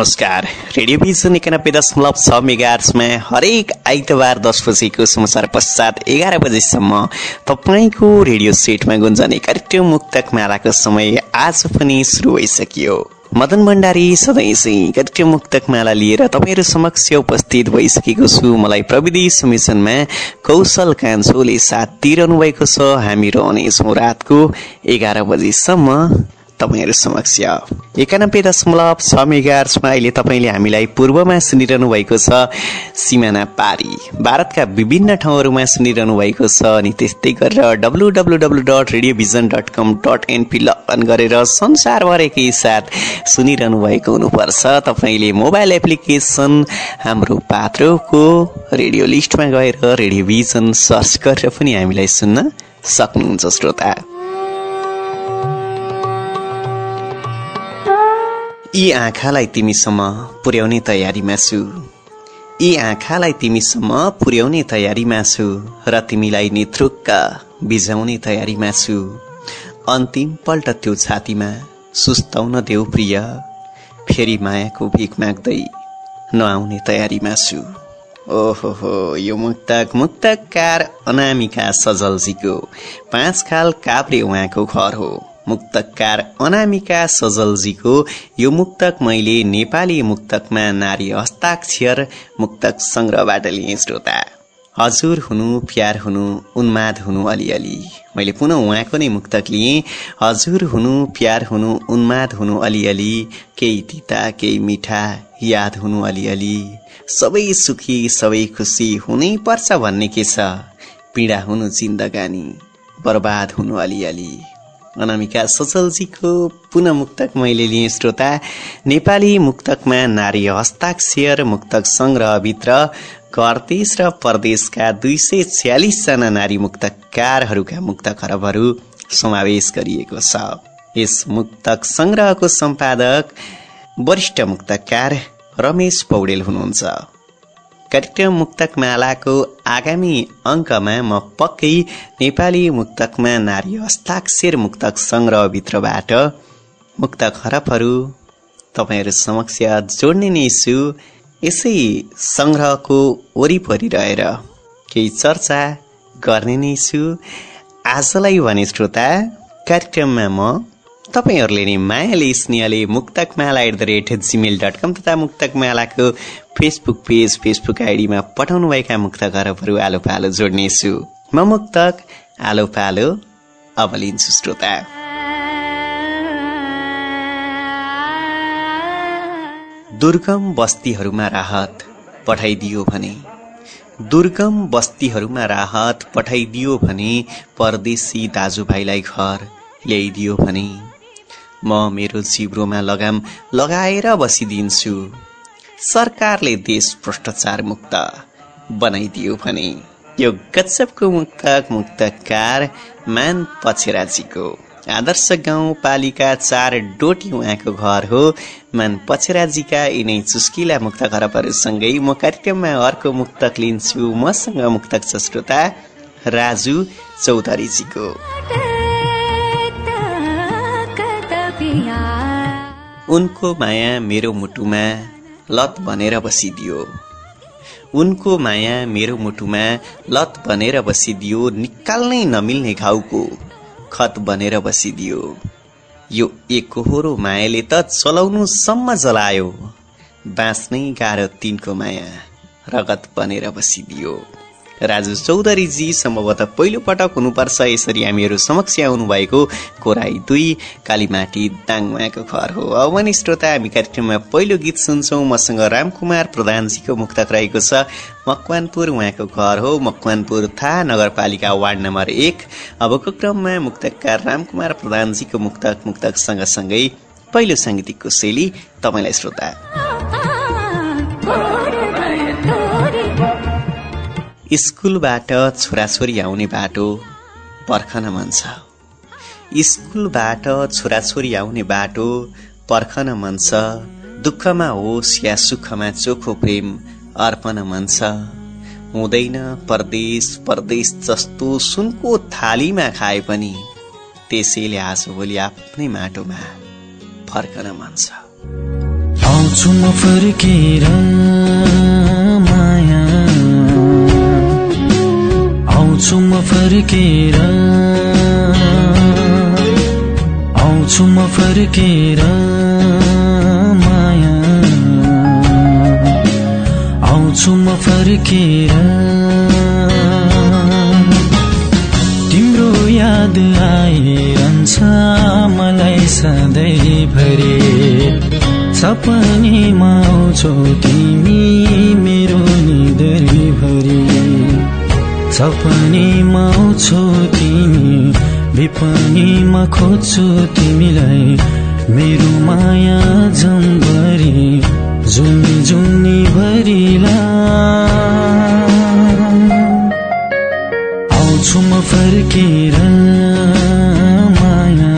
नमस्कार। Radio vision एकानब्बे दशमलव छ मेगार्समा हरेक आइतबार दस बजेको समाचार पश्चात एघार बजेसम्म तपाईँको रेडियो सेटमा गुन्जने कार्यक्रम मुक्तक मालाको समय आज पनि सुरु भइसकियो। मदन भण्डारी सधैँ कार्यक्रम मुक्तक माला लिएर तपाईँहरू समक्ष उपस्थित भइसकेको छु। मलाई प्रविधि समिशनमा कौशल कान्छोले साथ दिइरहनु भएको छ। हामी रहनेछौँ रातको एघार बजीसम्म। तपाईँहरू समक्ष। एकानब्बे दशमलव छ मेगार्समा अहिले तपाईँले हामीलाई पूर्वमा सुनिरहनु भएको छ सिमाना पारी। भारतका विभिन्न ठाउँहरूमा सुनिरहनु भएको छ अनि त्यस्तै गरेर W W W dot radiovision dot com dot NP लगन गरेर संसारभरिकै साथ सुनिरहनु भएको हुनुपर्छ। तपाईँले मोबाइल एप्लिकेसन हाम्रो पात्रोको रेडियो लिस्टमा गएर रेडियोभिजन सर्च गरेर पनि हामीलाई सुन्न सक्नुहुन्छ श्रोता। यी आँखालाई तिमीसम्म पुर्याउने तयारीमा छु यी आँखालाई तिमीसम्म पुर्याउने तयारीमा छु र तिमीलाई निथ्रुक्क बिजाउने तयारीमा छु अन्तिम पल्ट त्यो छातीमा सुस्ताउन देऊ प्रिय। फेरि मायाको भिख माग्दै नआउने तयारीमा छु ओहो हो यो मुक्तक मुक्तकार अनामिका सजलजीको पाँच खाल काभ्रे उहाँको घर हो। मुक्तकार अनामिका सजलजीको यो मुक्तक मैले नेपाली मुक्तकमा नारी हस्ताक्षर मुक्तक संग्रहबाट लिएँ श्रोता। हजुर हुनु प्यार हुनु उन्माद हुनु अलिअलि। मैले पुनः उहाँको नै मुक्तक लिएँ। हजुर हुनु प्यार हुनु उन्माद हुनु अलिअलि। केही तिता केही मिठा याद हुनु अलिअलि। सबै सुखी सबै खुसी हुनै पर्छ भन्ने के छ? पीडा हुनु जिन्दगानी बर्बाद हुनु अलिअलि। अनामिका सचलजीको पुनः मुक्तक मैले लिएँ श्रोता। नेपाली मुक्तकमा नारी हस्ताक्षर मुक्तक संग्रहभित्र घरदेश र परदेशका दुई सय छ्यालिसजना नारी मुक्तकारहरूका मुक्त खरबहरू समावेश गरिएको छ। यस मुक्तक संग्रहको सम्पादक वरिष्ठ मुक्तकार रमेश पौडेल हुनुहुन्छ। कार्यक्रम मुक्तक मालाको आगामी अङ्कमा म पक्कै नेपाली मुक्तकमा नारी हस्ताक्षर मुक्तक संग्रहभित्रबाट मुक्त खरबहरू तपाईँहरू समक्ष जोड्ने नै छु। यसै संग्रहको वरिपरि रहेर केही चर्चा गर्ने नै छु। आजलाई भने श्रोता कार्यक्रममा म तपाईँहरूले नै मायाले स्नेहले Muktakmala at the rate Gmail dot com तथा मुक्तकमालाको फेसबुक पेज फेसबुक आइडीमा पठाउनुभएका मुक्त घरहरू आलो पालो जोड्नेछु। म मुक्तक आलो पालो अब लिन्छु श्रोता दुर्गम बस्तीहरूमा राहत पठाइदियो भने दुर्गम बस्तीहरूमा राहत पठाइदियो भने परदेशी दाजुभाइलाई घर ल्याइदियो भने म मेरो जिब्रोमा लगाम लगाएर बसिदिन्छु। सरकारले देश भ्रष्टाचार मुक्त बनाइदियो भने यो गजबको मुक्तक मुक्तकार मान पछेराजीको आदर्श गाउँपालिका चार डोटी उहाँको घर हो। मान पछेराजीका यिनै चुस्किला मुक्त खरबहरूसँगै म कार्यक्रममा अर्को मुक्तक लिन्छु। मसँग मुक्तक छ श्रोता राजु चौधरीजीको। उनको माया मेरो मुटुमा लत बनेर बसिदियो। उनको माया मेरो मुटुमा लत बनेर बसिदियो निकाल्नै नमिल्ने घाउको खत बनेर बसिदियो। यो एकहोरो मायाले त चलाउनु सम्म जलायो। बाँच्नै गाह्रो तिनको माया रगत बनेर बसिदियो। राजु चौधरीजी सम्भवतः पहिलो पटक हुनुपर्छ। यसरी हामीहरू समक्ष आउनु भएको कोराई दुई कालीमाटी दाङमाको घर हो। अब भने श्रोता हामी कार्यक्रममा पहिलो गीत सुन्छौँ। मसँग रामकुमार प्रधानजीको मुक्तक रहेको छ। मकवानपुर उहाँको घर हो। मकवानपुर थाहा नगरपालिका वार्ड नम्बर एक। अबको क्रममा मुक्तकार रामकुमार प्रधानजीको मुक्तक मुक्तक सँगसँगै पहिलो साङ्गीतिकको शैली तपाईँलाई श्रोता। स्कुलबाट छोराछोरी आउने बाटो पर्खन मन छ। स्कुलबाट छोराछोरी आउने बाटो पर्खन मन छ। दुःखमा होस् या सुखमा चोखो प्रेम अर्पण मन छ। हुँदैन परदेश परदेश जस्तो सुनको थालीमा खाए पनि त्यसैले आज भोलि आफ्नै माटोमा फर्कन मन छ। फर्केर आउँछु म फर्केर माया। आउँछु म फर्केर तिम्रो याद आइरहन्छ मलाई सधैँभरि। सपनीमा आउँछौ तिमी। सपनीमा आउँछौ तिमी विपनीमा खोज्छु तिमीलाई। मेरो माया जम्बरी जुनी जुनी भरिला। आउँछु म फर्केर माया।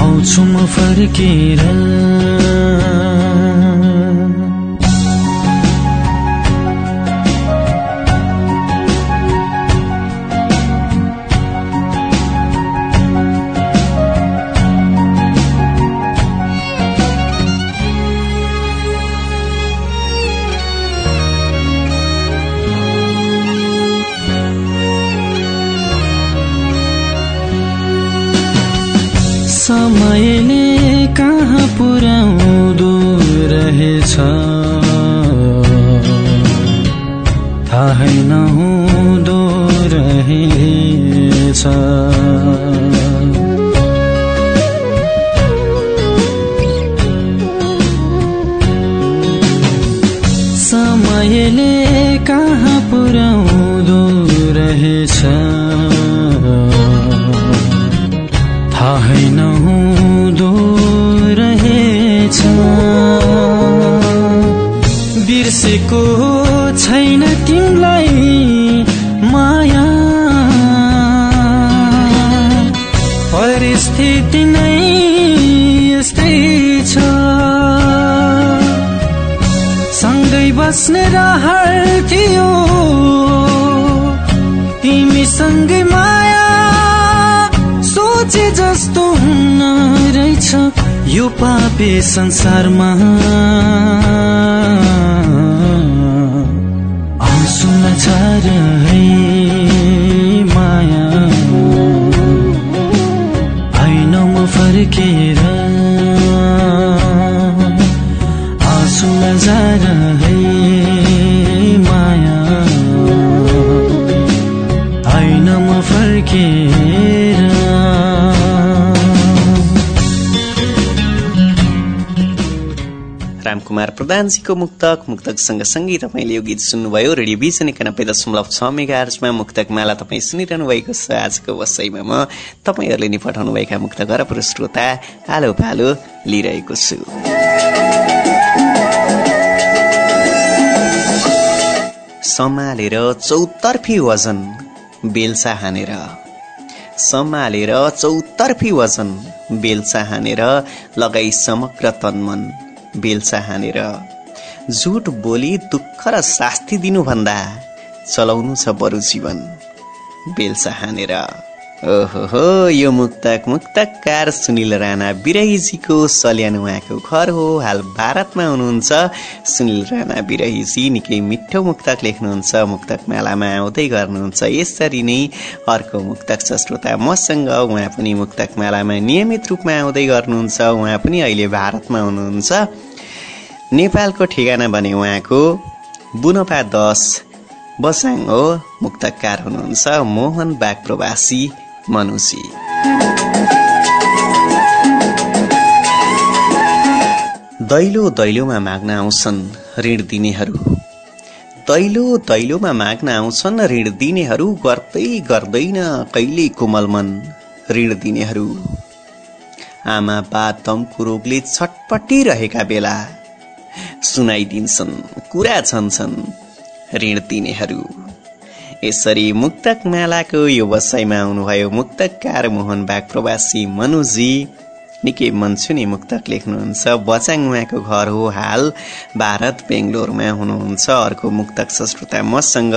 आउँछु म फर्केर समयले कहाँ पुर्याउँदो रहेछ? थाहै नहुँदो रहेछ। बिर्सेको छैन तिमीलाई माया। परिस्थिति नै यस्तै छ। सँगै बस्ने रहर थियो। तिमीसँगै माया सोचे जस्तो हुन रहेछ यो पापे संसारमा। आउँछु नछार है माया। आइन म फर्केर रामकुमार प्रधानजीको मुक्तक मुक्तक सँगसँगै तपाईँले यो गीत सुन्नुभयो। रेडियो बिजन एकानब्बे दशमलव छ मेगा आर्चमा मुक्तक माला तपाईँ सुनिरहनु भएको छ आजको वसाइमा म। तपाईँहरूले नि पठाउनुभएका मुक्त घर श्रोता आलो पालो लिइरहेको छु। सम्हालेर चौतर्फी वजन बेलसा हानेर। सम्हालेर चौतर्फी वजन बेलसा हानेर लगाई समग्र तन्मन। बेलसा हानेर झुट बोली दुःख र शास्ति दिनुभन्दा चलाउनु छ बरु जीवन। बेलसा हानेर ओहो यो मुक्तक मुक्तकार सुनिल राणा बिरहीजीको सल्यान उहाँको घर हो। हाल भारतमा हुनुहुन्छ सुनिल राणा बिरहीजी निकै मिठो मुक्तक लेख्नुहुन्छ। मुक्तक मेलामा आउँदै गर्नुहुन्छ। यसरी नै अर्को मुक्तक छ श्रोता मसँग उहाँ पनि मुक्तक मेलामा नियमित रूपमा आउँदै गर्नुहुन्छ। उहाँ पनि अहिले भारतमा हुनुहुन्छ। नेपालको ठेगाना भने उहाँको बुनपा दस बसाङ हो मुक्तकार हुनुहुन्छ मोहन बाग प्रवासी मनुषी दैलो दैलोमा माग्न आउँछन् ऋण दिनेहरू। दैलो दैलोमा माग्न आउँछन् ऋण दिनेहरू गर्दै गर्दैन कहिले कोमल मन ऋण दिनेहरू। आमा बा दमको रोगले छटपटिरहेका बेला सुनाइदिन्छन् कुरा छन् ऋण दिनेहरू यसरी मुक्तक मालाको यो वसाइमा आउनुभयो मुक्तकार मोहन बाग प्रवासी मनुजी। निकै मनसुनी मुक्तक लेख्नुहुन्छ बचाङ उहाँको घर हो हाल भारत बेङ्गलोरमा हुनुहुन्छ अर्को मुक्तक श्रोता मसँग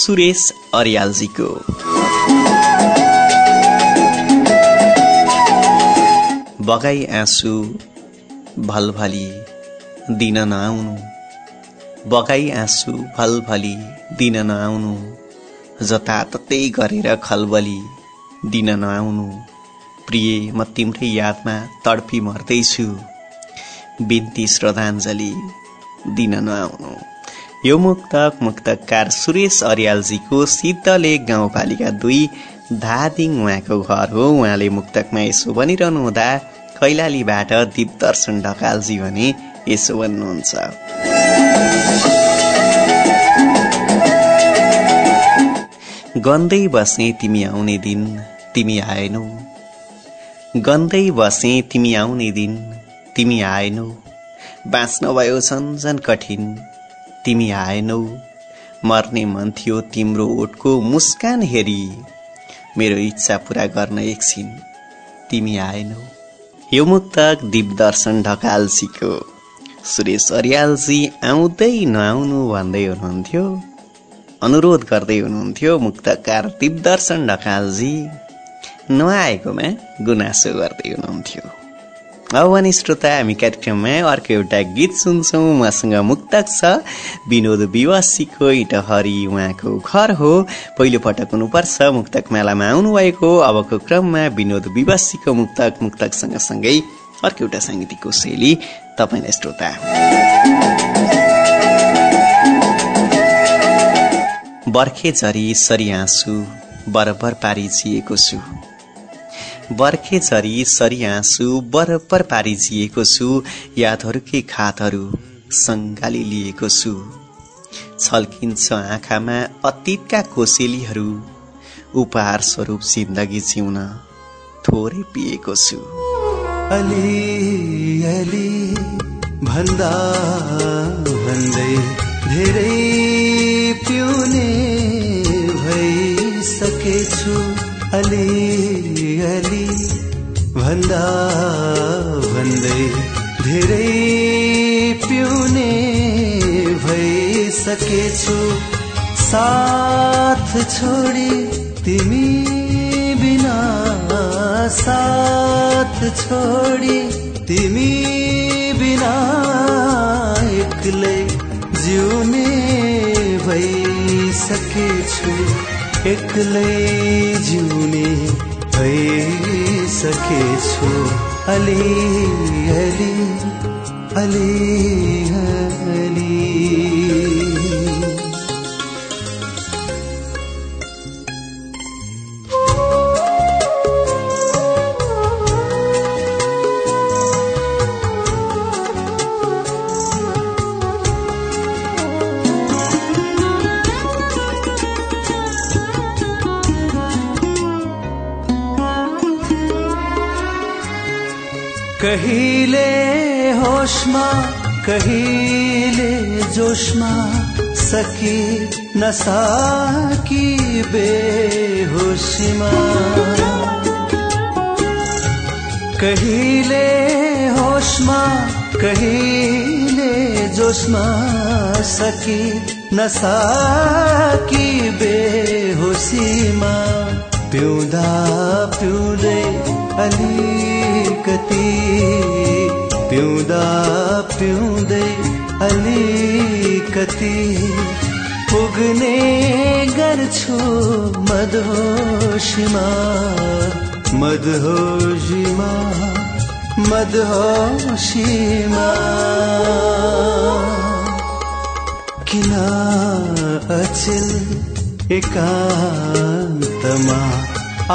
सुरेश अरियालजीको। बगाई आँसु भलभली। दिन नआउनु। बगाई आँसु भलभली दिन नआउनु। जताततै गरेर खलबली दिन नआउनु। प्रिय म तिम्रै यादमा तडपी मर्दैछु। बिन्ती श्रद्धाञ्जली दिन नआउनु। यो मुक्तक मुक्तकार सुरेश अर्यालजीको सिद्धलेक गाउँपालिका दुई धादिङ उहाँको घर हो। उहाँले मुक्तकमा यसो भनिरहनु हुँदा कैलालीबाट दीपदर्शन ढकालजी भने यसो भन्नुहुन्छ। गन्दै बसे तिमी आउने दिन तिमी आएनौ। गन्दै बसे तिमी आउने दिन तिमी आएनौ। बाँच्न भयो झन् कठिन तिमी आएनौ। मर्ने मन थियो तिम्रो ओठको मुस्कान हेरी। मेरो इच्छा पुरा गर्न एकछिन तिमी आएनौ। यो मुक्तक दिपदर्शन ढकालजीको सुरेश अरियालजी आउँदै नआउनु भन्दै हुनुहुन्थ्यो। अनुरोध गर्दै हुनुहुन्थ्यो मुक्तकार दिपदर्शन ढकालजी। नआएकोमा गुनासो गर्दै हुनुहुन्थ्यो। अब भने श्रोता हामी कार्यक्रममा अर्को एउटा गीत सुन्छौँ। उहाँसँग मुक्तक छ विनोद विवासीको इटहरी। उहाँको घर हो। पहिलो पटक हुनुपर्छ मुक्तक मेलामा आउनुभएको। अबको क्रममा विनोद विवासीको मुक्तक। मुक्तक सँगसँगै अर्को एउटा साङ्गीतिकको शैली तपाईँलाई श्रोता बर्खे झरी सरी आँसु बरबर पारी जिएको छु बर्खे झरी सरी आँसु बरबर पारी जिएको छु यादहरूकै खातहरू सङ्गाली लिएको छु छल्किन्छ आँखामा अतीतका कोसेलीहरू उपहार स्वरूप जिन्दगी जिउन थोरै पिएको छु अलि अलि भन्दा भन्दै धेरै पिउने भइसकेछु। अलि अलि भन्दा भन्दै धेरै पिउने भइसकेछु। साथ छोडी तिमी बिना साथ छोडी तिमी बिना एक्लै जिउने भइसकेछु एक्लै जिउने भइसकेछु। अलि अलि अलि अलि कहिले जोशमा सकी नसाकी बेहोशीमा? कहिले होशमा कहिले जोशमा सकी नसाकी बेहोशीमा? पिउँदा पिउँदै अलिकति पिउँदा पिउँदै अलिकति पुग्ने गर्छु मधोशीमा मधोशीमा मधोशीमा किन अचेल एकान्तमा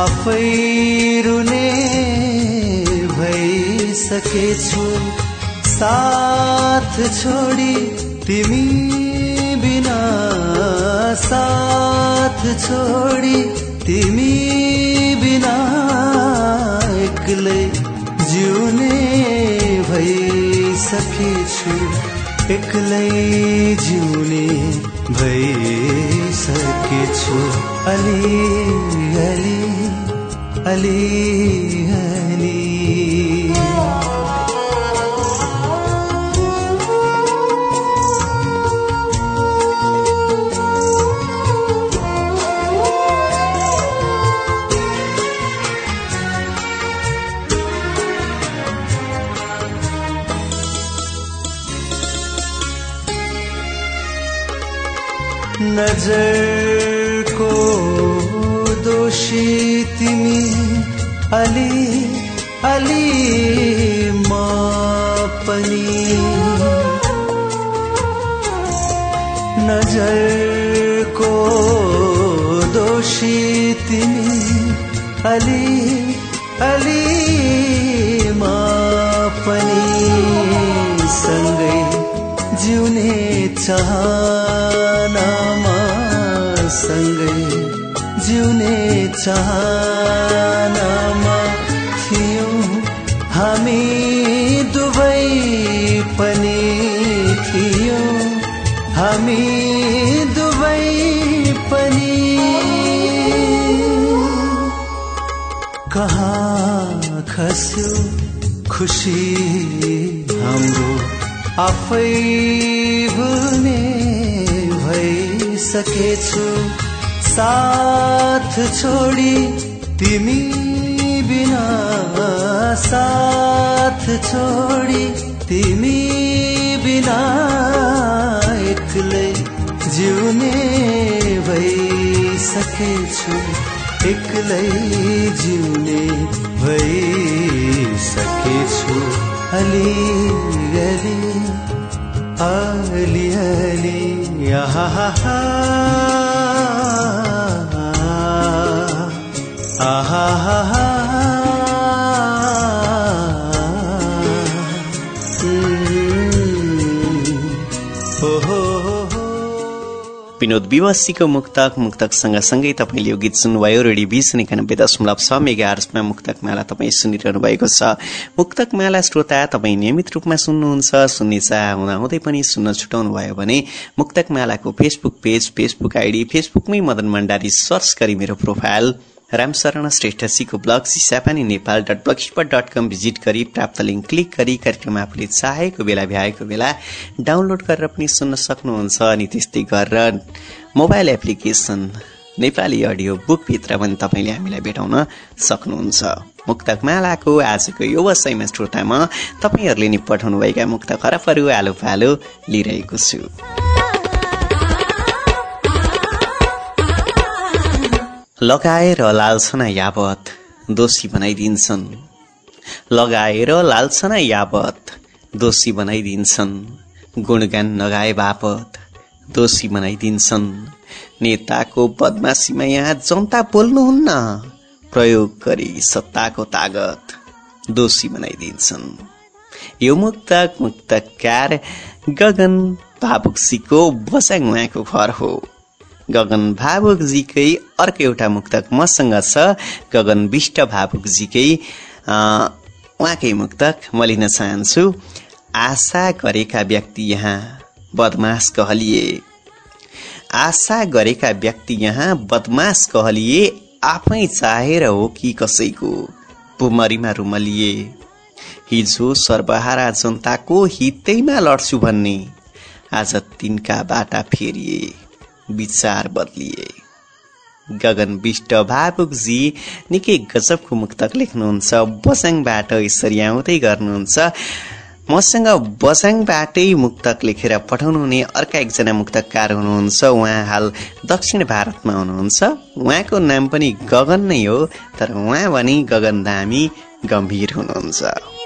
आफै रुने भइसकेछु साथ छोडी तिमी बिना साथ छोडी तिमी बिना एक्लै जिउने भइसकेछु एक्लै जिउने भइसकेछु। अलि अलि अलि अलि नजरको दोषी तिमी अलि अलि म पनि नजरको दोषी तिमी अलि अलि म पनि सँगै जिउने चाहनामा चाहनामा थियौँ। हामी दुवै पनि थियौँ। हामी दुवै पनि। कहाँ खस्यो खुसी हाम्रो? आफै भुल्ने भइसकेछु। साथ छोडी तिमी बिना साथ छोडी तिमी बिना एक्लै जिउने भइसकेछु एक्लै जिउने भइसकेछु। अलि अलि अलि अलि आहा विनोद विवासीको मुक्तक मुक्तक सँगसँगै तपाईँले यो गीत सुन्नुभयो। रेडियो बिस एकानब्बे दशमलव छ मेगा आर्समा मुक्तक माला तपाईँ सुनिरहनु भएको छ। मुक्तक माला श्रोता तपाईँ नियमित रूपमा सुन्नुहुन्छ सुन्ने चाह पनि सुन्न छुटाउनु भयो भने मुक्तक मालाको फेसबुक पेज फेसबुक आइडी फेसबुकमै मदन भण्डारी सर्च गरी मेरो profile Ramsharan श्रेष्ठसीको blog Sisapani Nepal dot blogspot dot com visit गरी प्राप्त लिङ्क क्लिक गरी कार्यक्रम आफूले चाहेको बेला भ्याएको बेला डाउनलोड गरेर पनि सुन्न सक्नुहुन्छ अनि त्यस्तै गरेर मोबाइल एप्लिकेसन नेपाली अडियो बुकभित्र पनि तपाईँले हामीलाई भेटाउन सक्नुहुन्छ। मुक्तक मालाको आजको यो वसाइमा श्रोतामा तपाईँहरूले नि पठाउनुभएका मुक्त खराबहरू आलो पालो लिइरहेको छु। लगाएर लालछना यावत दोषी बनाइदिन्छन्। लगाएर लालछना यावत दोषी बनाइदिन्छन्। गुणगान नगाए बापत दोषी बनाइदिन्छन्। नेताको बदमासीमा यहाँ जनता बोल्नुहुन्न। प्रयोग गरी सत्ताको तागत दोषी बनाइदिन्छन्। यो मुक्तक मुक्तकार गगन भावुकसीको बसाङ उहाँको घर हो। गगन भावुकजीकै अर्को एउटा मुक्तक मसँग छ। गगन विष्ट भावुकजीकै उहाँकै मुक्तक म लिन चाहन्छु। आशा गरेका व्यक्ति यहाँ बदमास कहलिए। आशा गरेका व्यक्ति यहाँ बदमास कहलिए आफै चाहेर हो कि कसैको? पुमरीमा रुमलिए। हिजो सर्वहारा जनताको हितैमा लड्छु भन्ने। आज तिनका बाटा फेरिए। विचार बदलिए। गगन विष्ट भावुकजी निकै गजबको मुक्तक लेख्नुहुन्छ। बसाङबाट यसरी आउँदै गर्नुहुन्छ। मसँग बसाङबाटै मुक्तक लेखेर पठाउनु हुने अर्का एकजना मुक्तकार हुनुहुन्छ। उहाँ हाल दक्षिण भारतमा हुनुहुन्छ। उहाँको नाम पनि गगन नै हो तर उहाँ भने गगन धामी गम्भीर हुनुहुन्छ।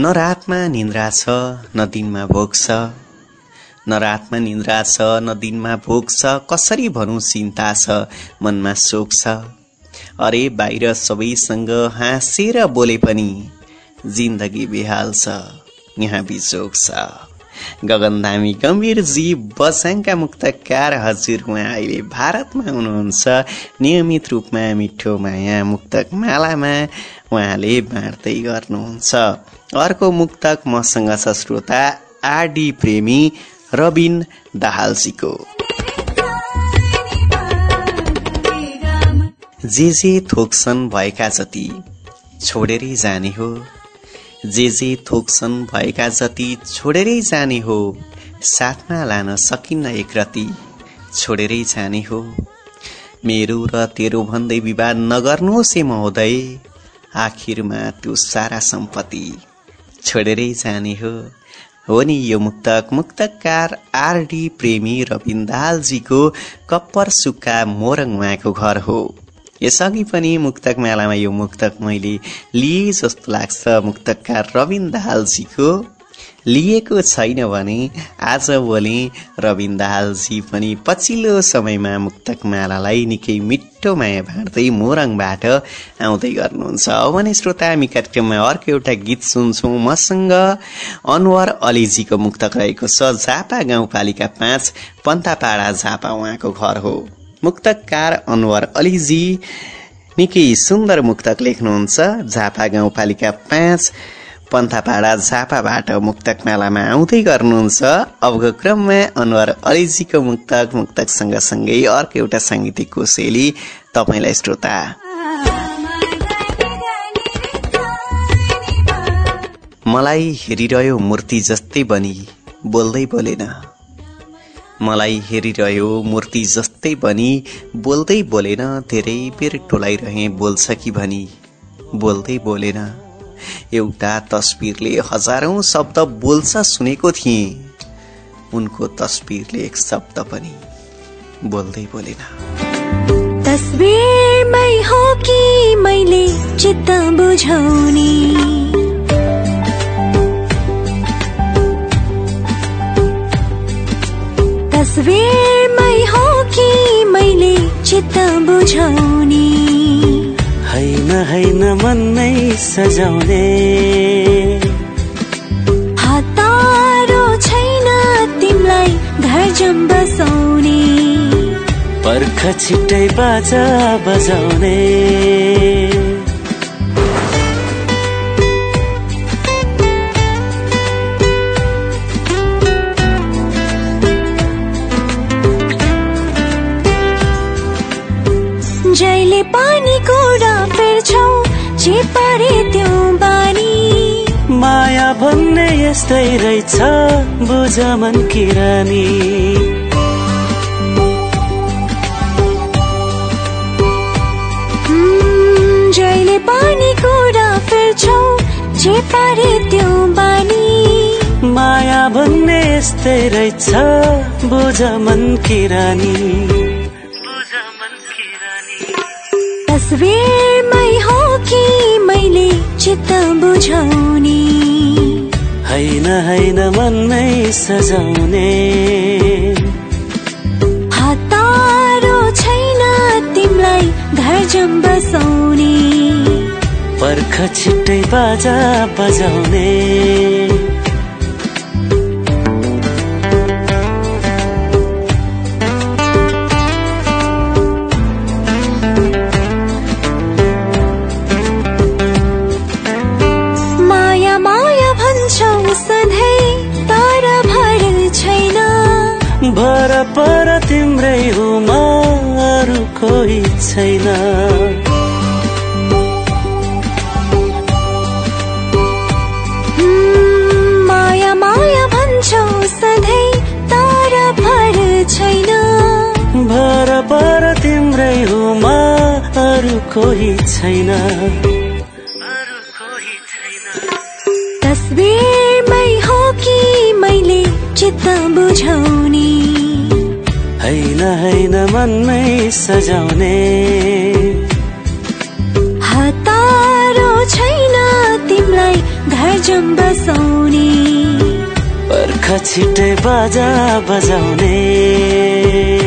न रातमा निन्द्रा छ न दिनमा भोग छ। न रातमा निन्द्रा छ न दिनमा भोग छ कसरी भनौँ चिन्ता छ मनमा शोक छ। अरे बाहिर सबैसँग हाँसेर बोले पनि जिन्दगी बेहाल छ यहाँ बिजोग छ। गगन धामी गम्भीरजी बसाङका मुक्तकार हजुर उहाँ अहिले भारतमा हुनुहुन्छ। नियमित रूपमा मिठो माया मुक्तक मालामा उहाँले बाँड्दै गर्नुहुन्छ। अर्को मुक्तक मसँग छ श्रोता आरडी प्रेमी रबिन दाहालजीको। जे जे थोक्छन् भएका जति छोडेरै जाने हो जे जे थोक्छन् भएका जति छोडेरै जाने हो साथमा लान सकिन्न एक रति छोडेरै जाने हो। मेरो र तेरो भन्दै विवाद नगर्नुहोस् है महोदय आखिरमा त्यो सारा सम्पत्ति छोडेरै जाने हो। हो नि यो मुक्तक मुक्तकार आरडी प्रेमी रविन्दालजीको कप्पर सुक्का मोरङ घर हो। यसअघि पनि मुक्तक मेलामा यो मुक्तक मैले लिए जस्तो लाग्छ मुक्तकार रविन दाहालजीको। लिएको छैन भने आज भोलि रविन दाहालजी पनि पछिल्लो समयमा मुक्तक मालालाई निकै मिठो माया भाँड्दै मोरङबाट आउँदै गर्नुहुन्छ। भने श्रोता हामी कार्यक्रममा अर्को एउटा गीत सुन्छौँ। मसँग अनवर अलीजीको मुक्तक रहेको छ झापा गाउँपालिका पाँच पन्तापाडा झापा उहाँको घर हो। मुक्तकार अनवर अलीजी निकै सुन्दर मुक्तक लेख्नुहुन्छ। झापा गाउँपालिका पाँच पन्थापाडा झापाबाट मुक्तक मेलामा आउँदै गर्नुहुन्छ अबको क्रममा अनुहार अलिजीको मुक्तक मुक्तक सँगसँगै अर्को एउटा साङ्गीतिक कोसेली तपाईँलाई श्रोता। मलाई हेरिरह्यो मूर्ति जस्तै बनी बोल्दै बोलेन। मलाई हेरिरह्यो मूर्ति जस्तै बनी बोल्दै बोलेन धेरै बेर टोलाइरहे बोल्छ कि भनी बोल्दै बोलेन। एउटा तस्बिरले हजारौं शब्द बोल्छ सुनेको थिएँ। उनको तस्बिरले एक शब्द पनि बोल्दै बोलेन। तस्बिरमै हो कि मैले चित्त बुझाउने? तस्बिरमै हो कि मैले चित्त बुझाउने? हैन हैन मन नै सजाउने। हतारो छैन तिमलाई घर जम बसाउने। पर्ख छिट्टै बाजा बजाउने। फेर्छौ जे पारे त्यो बानी। माया भन्ने यस्तै रहेछ बुझ मन किरानी। जहिले पानी कुरा फेर्छौ जे पारे त्यो बानी। माया भन्ने यस्तै रहेछ बुझ मन किरानी। बुझ चित्त बुझाउने। हैन हैन मन नै सजाउने। हतारो छैन तिमलाई घर जम बसाउने। पर्ख छिट्टै बाजा बजाउने। पर तिम्रै हो म अरू कोही छैन। माया माया भन्छौ सधैँ तर भर छैन। भर पर तिम्रै हो म अरू कोही छैन। तस्बिरमै हो कि मैले चित्त बुझाउ? होइन मनमै सजाउने। हतारो छैन तिमीलाई घर जम बसाउने। पर्ख छिट्टै बाजा बजाउने।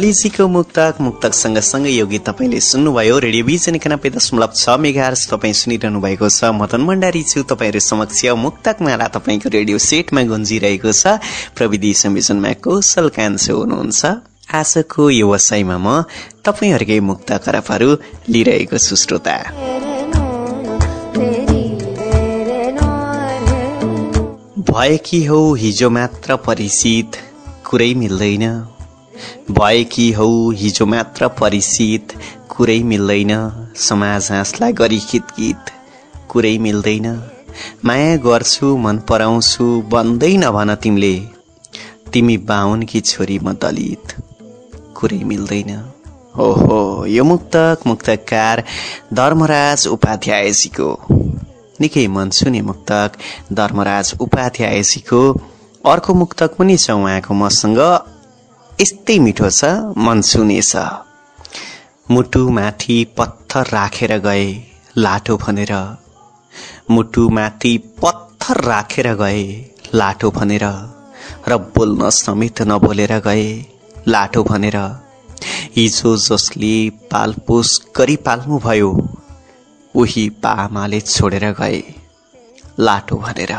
अलिजीको मुक्तक मुक्तक सँगसँगै यो गीत तपाईँले सुन्नुभयो। रेडियो भिजन एकानब्बे दशमलव छ मेगा तपाईँ सुनिरहनु भएको छ। मदन भण्डारी छु तपाईँहरू समक्ष मुक्तक माला तपाईँको रेडियो सेटमा गुन्जिरहेको छ। प्रविधि संयोजनमा कौशल कान्छो हुनुहुन्छ। आजको व्यवसायमा म तपाईँहरूकै मुक्त करपहरू लिइरहेको छु श्रोता। भएकी हौ हिजो मात्र परिचित कुरै मिल्दैन। भएकी हौ हिजो मात्र परिचित। कुरै मिल्दैन समाज हाँसलाई गरी खितकित कुरै मिल्दैन। माया गर्छु मन पराउँछु बन्दैन भन तिमीले। तिमी बाहुन कि छोरी म दलित। कुरै मिल्दैन। ओहो यो मुक्तक मुक्तकार धर्मराज उपाध्यायजीको। निकै मनसुने मुक्तक धर्मराज उपाध्यायजीको। अर्को मुक्तक पनि छ उहाँको मसँग। यस्तै मिठो छ मनसुने छ मुटुमाथि पत्थर राखेर गए लाठो भनेर। मुटुमाथि पत्थर राखेर गए लाठो भनेर। र बोल्न समेत नबोलेर गए लाठो भनेर। हिजो जसले पालपोस गरी पाल्नुभयो उही पामाले छोडेर गए लाटो भनेर।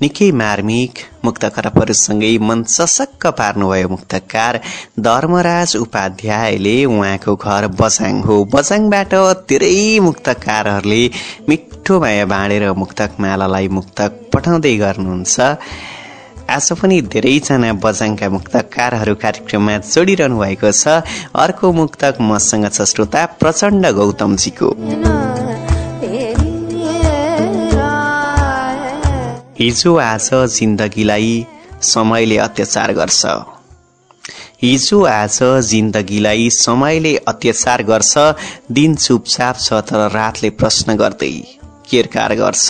निकै मार्मिक मुक्तकरपहरूसँगै मन सशक्क पार्नुभयो मुक्तकार धर्मराज उपाध्यायले उहाँको घर बजाङ हो। बजाङबाट धेरै मुक्तकारहरूले मिठो माया बाँडेर मुक्तक मालालाई मुक्तक पठाउँदै गर्नुहुन्छ। आज पनि धेरैजना बजाङका मुक्तकारहरू कार्यक्रममा जोडिरहनु भएको छ। अर्को मुक्तक मसँग छ श्रोता प्रचण्ड गौतमजीको। हिजो आज जिन्दगीलाई समयले अत्याचार गर्छ। हिजो आज जिन्दगीलाई समयले अत्याचार गर्छ दिन चुपचाप छ तर रातले प्रश्न गर्दै केरकार गर्छ।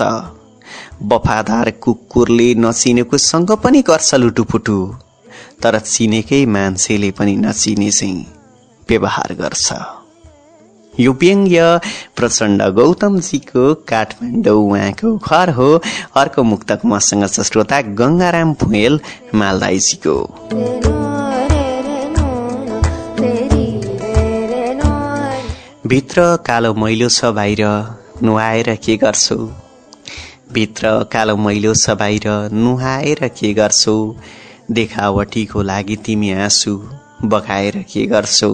वफादार कुकुरले नचिनेको सँग पनि गर्छ लुटुपुटु तर चिनेकै मान्छेले पनि नचिने चाहिँ व्यवहार गर्छ। यो व्यङ्ग्य प्रचण्ड गौतमजीको काठमाडौँ उहाँको घर हो। अर्को मुक्तक मसँग छ श्रोता गङ्गाराम भुएल मालदाईजीको। भित्र कालो मैलो छ बाहिर नुहाएर के गर्छौ? भित्र कालो मैलो छ बाहिर नुहाएर के गर्छौ? देखावटीको लागि तिमी आँसु बगाएर के गर्छौ?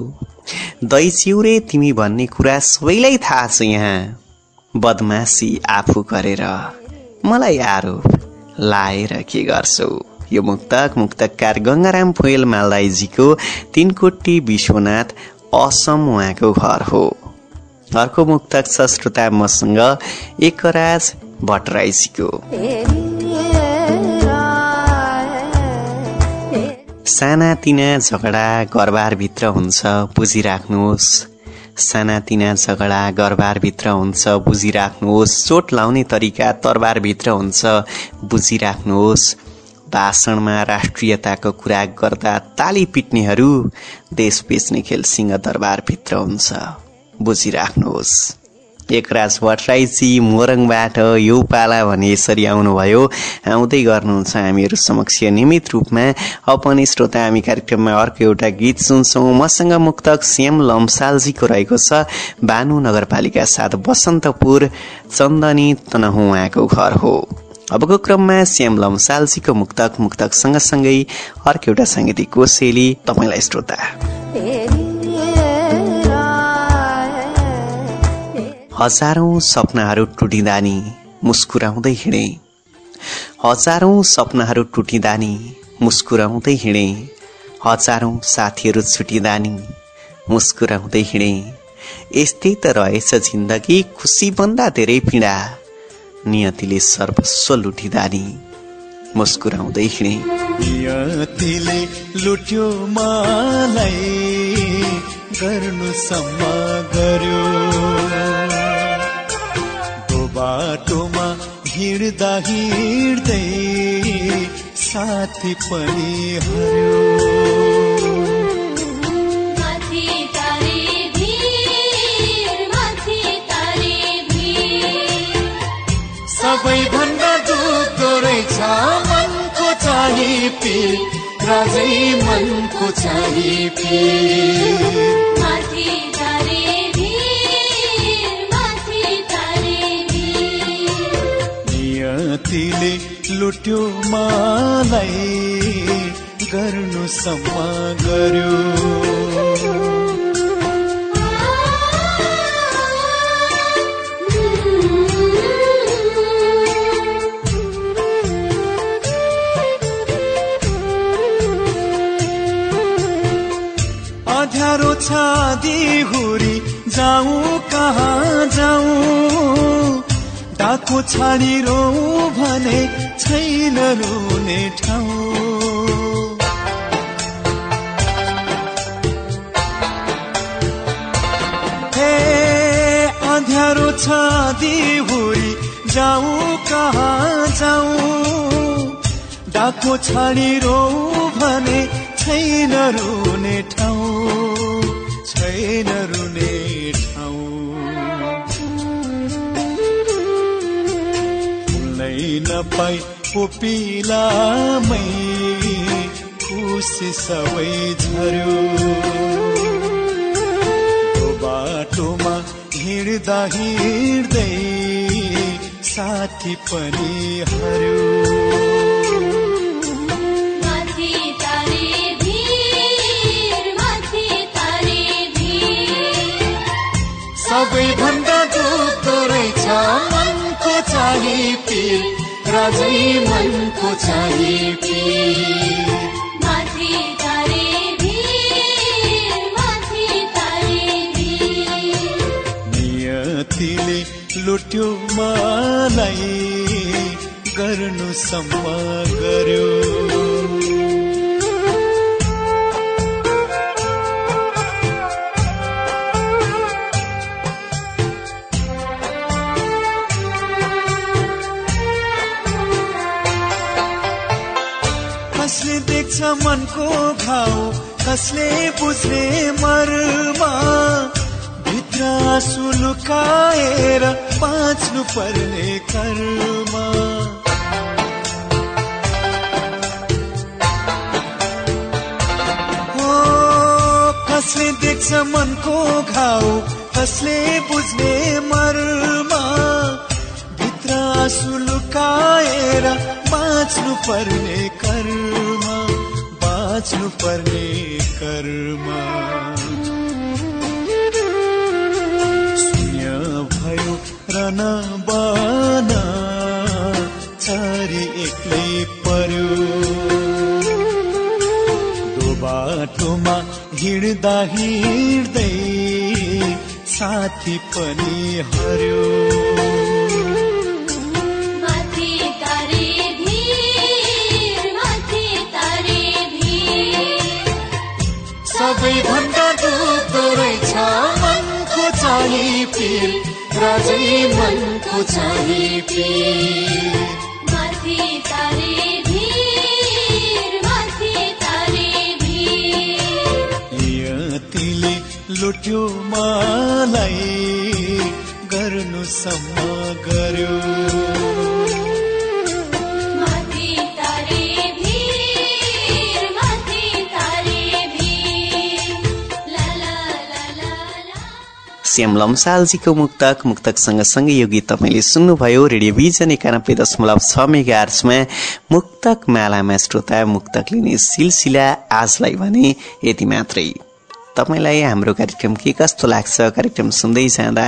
दै चिउरे तिमी भन्ने कुरा सबैलाई थाहा छ यहाँ। बदमासी आफू गरेर। मलाई आरोप लाएर के गर्छौ? यो मुक्तक मुक्तकार गङ्गाराम फुएल मालदाईजीको तिनकोटी विश्वनाथ असम उहाँको घर हो। अर्को मुक्तक छ श्रोता मसँग एकराज भट्टराईजीको। सानातिना झगडा घरबारभित्र हुन्छ बुझिराख्नुहोस्। सानातिना झगडा घरबारभित्र हुन्छ बुझिराख्नुहोस्। चोट लाउने तरिका तरबारभित्र हुन्छ बुझिराख्नुहोस्। भाषणमा राष्ट्रियताको कुरा गर्दा ताली पिट्नेहरू देश बेच्ने खेल सिंह दरबारभित्र हुन्छ बुझिराख्नुहोस्। एकराज भट्टराईजी मोरङबाट यो पाला भने यसरी आउनुभयो। आउँदै गर्नुहुन्छ हामीहरू समक्ष नियमित रूपमा अब पनि श्रोता हामी कार्यक्रममा अर्को एउटा गीत सुन्छौँ। मसँग मुक्तक श्याम लम्सालजीको रहेको छ। बानु नगरपालिका साथ बसन्तपुर चन्दनी तनहु उहाँको घर हो। अबको क्रममा श्याम लम्सालजीको मुक्तक मुक्तक सँगसँगै अर्को एउटा साङ्गीतिक कोसेली तपाईँलाई श्रोता। हजारौं सपनाहरू टुटिँदा नि मुस्कुराउँदै हिँडे। हजारौं सपनाहरू टुटिँदा नि मुस्कुराउँदै हिँडे। हजारौं साथीहरू छुटिँदा नि मुस्कुराउँदै हिँडे। यस्तै त रहेछ जिन्दगी खुसी भन्दा धेरै पीडा। नियतिले सर्वस्व लुटिदानी मुस्कुराउँदै हिँडे। नियतिले लुट्यो मलाई गर्नुसम्म गर्यो। बाटोमा हिँड्दा हिँड्दै साथी पनि हर्यो। सबैभन्दा दुःखो रहेछ मनको चाहिँ पिर राजै मनको चाहिँ पिर। नियतिले लुट्यो मलाई गर्नुसम्म गर्यो। अध्यारो छ हुरी जाउँ कहाँ जाउँ डाको छाडी रो भने छैन रुने ठाउँ। हे अँध्यारो छ हुरी जाउँ कहाँ जाउँ डाको छाडी रो भने छैन रुने ठाउँ छैन रुने फुल्नै नपाई पोपिलामै खुसी सबै झर्यो। बाटोमा हिँड्दा हिँड्दै साथी पनि हर्यो। सबैभन्दा दुःखो रहेछ मनको चाहिँ पिर। राजै मनको चाहिँ पिर। नियतिले लुट्यो मलाई गर्नुसम्म गर्यो। मनको घाउ कसले बुझ्ने मर्मा? भित्र आँसु लुकाएर बाँच्नु पर्ने कर्म। हो कसले देख्छ मनको घाउ कसले बुझ्ने मर्मा? भित्र आँसु लुकाएर बाँच्नु पर्ने कर्म। बाँच्नु पर्ने कर्म। शून्य भयो रन बन चारी एक्लै पर्यो। दो बाटोमा हिँड्दा हिँड्दै साथी पनि हर्यो। चाहिँ पिर राजै मनको चाहिँ पिर। नियतिले लुट्यो मलाई गर्नुसम्म गर्यो। श्याम लम्सालजीको मुक्तक मुक्तक सँगसँगै यो गीत तपाईँले सुन्नुभयो रेडियो भिजन एकानब्बे दशमलव छ मेगा आर्समा मुक्तक मालामा श्रोता मुक्तक लिने सिलसिला आजलाई भने यति मात्रै। तपाईँलाई हाम्रो कार्यक्रम के कस्तो लाग्छ? कार्यक्रम सुन्दै जाँदा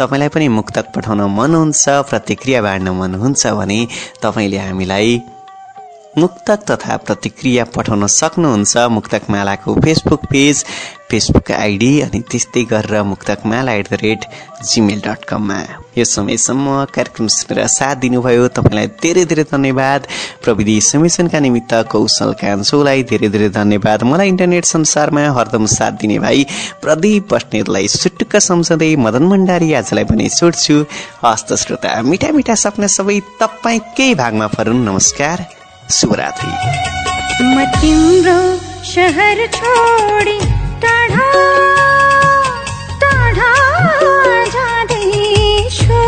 तपाईँलाई पनि मुक्तक पठाउन मन हुन्छ प्रतिक्रिया बाँड्न मन हुन्छ भने तपाईँले हामीलाई मुक्तक तथा प्रतिक्रिया पठाउन सक्नुहुन्छ मुक्तक मालाको फेसबुक पेज फेसबुक आइडी अनि त्यस्तै गरेर Muktakmala at the rate Gmail dot कममा यो समयसम्म कार्यक्रम सुनेर साथ दिनुभयो तपाईँलाई धेरै धेरै धन्यवाद। प्रविधि समिशनका निमित्त कौशल कान्छोलाई धेरै धेरै धन्यवाद। मलाई इन्टरनेट संसारमा हरदम साथ दिने भाइ प्रदीप बस्नेतलाई सुटुक्क सम्झँदै मदन भण्डारी आजलाई पनि छोड्छु। हस्त श्रोता मिठा मिठा सपना सबै तपाईँकै भागमा फरुन्। नमस्कार। शुभरात्रि म तिम्रो शहर छोडी टाढा टाढा जाँदैछु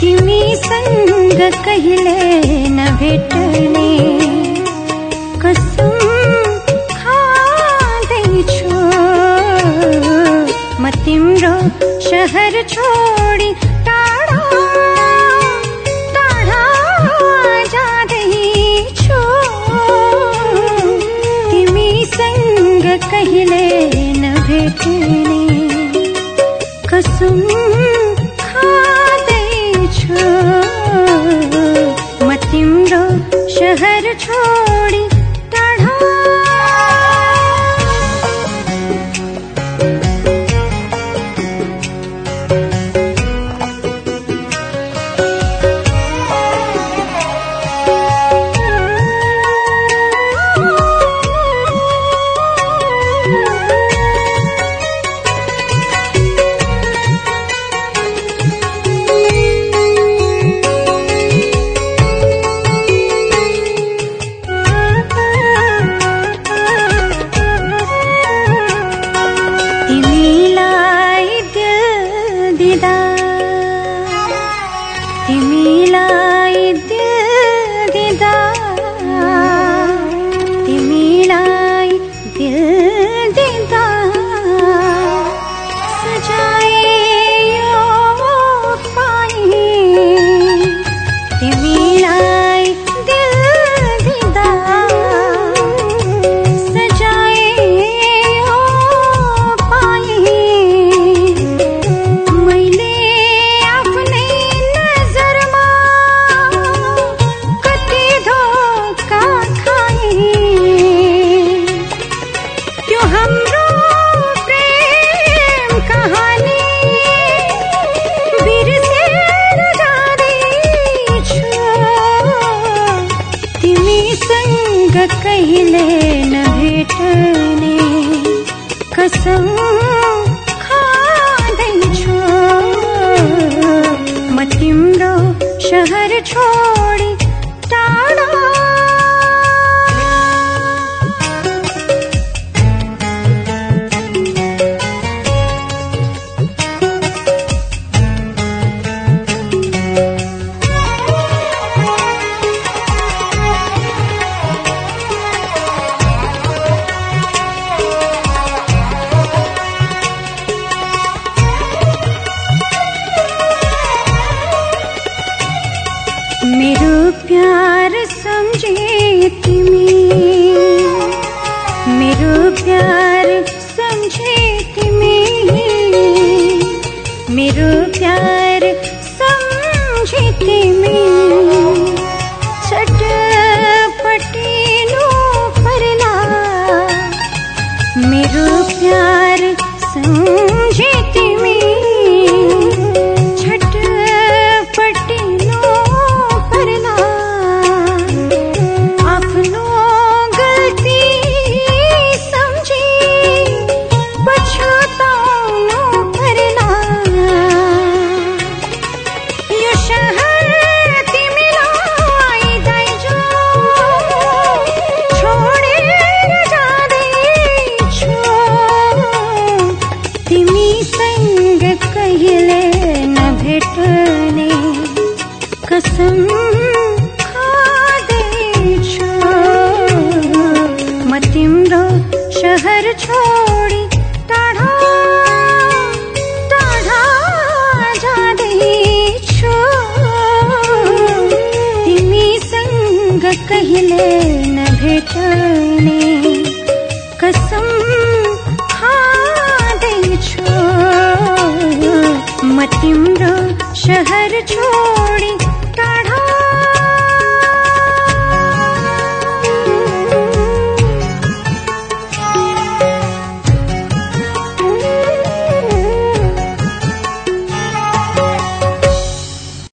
तिमीसँग कहिले नभेट्ने कसम खाँदैछु। म तिम्रो शहर छोडी नभेट्ने